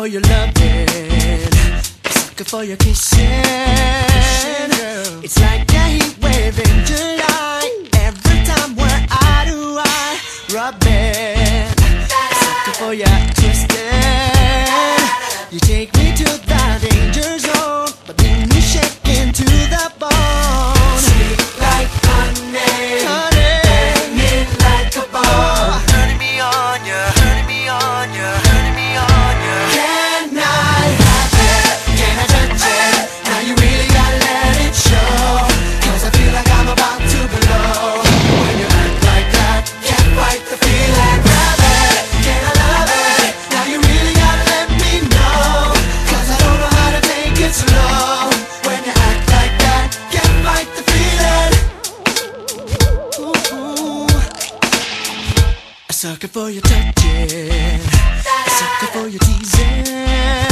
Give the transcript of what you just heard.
for your loving, sucker for your kissing. Girl. It's like a heat wave in June. sucker for your touching, sucker for your teasing.